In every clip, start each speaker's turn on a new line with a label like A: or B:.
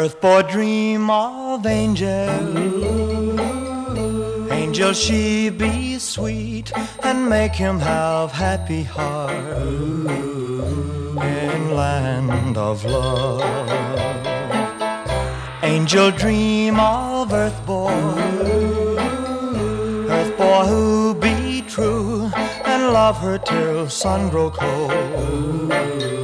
A: Earth boy dream of angel. Angel she be sweet and make him have happy heart in land of love. Angel dream of earth boy, earth boy who be true and love her till sun grow cold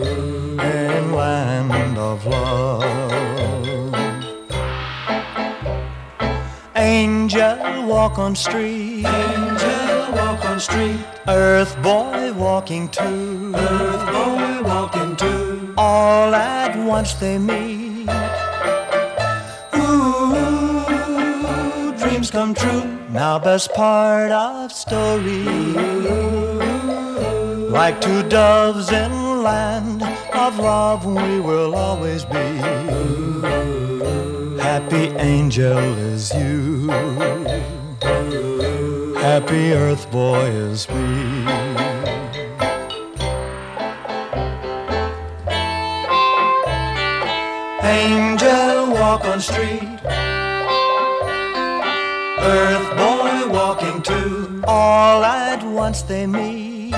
A: Angel walk on street,
B: Angel walk on street,
A: earth boy walking too.
B: earth boy walking too.
A: All at once they meet. Ooh, dreams come true. Now best part of story. Like two doves in land of love, we will always be. Happy angel is you. Happy earth boy is we. Angel walk on street. Earth boy walking too. All at once they meet.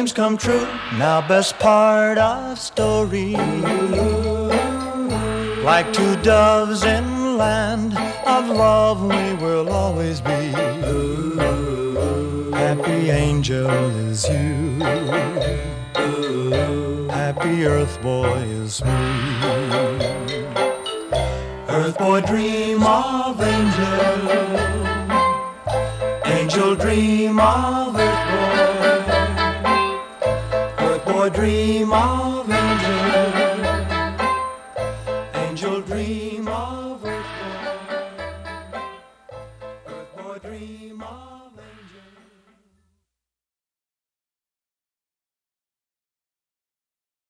A: Dreams come true. Now best part of story. Like two doves in land of love, we will always be. Happy angel is you. Happy earth boy is me. Earth boy dream of angel. Angel dream of earth Boy dream of angel. Angel dream of earth boy. Earth boy dream of.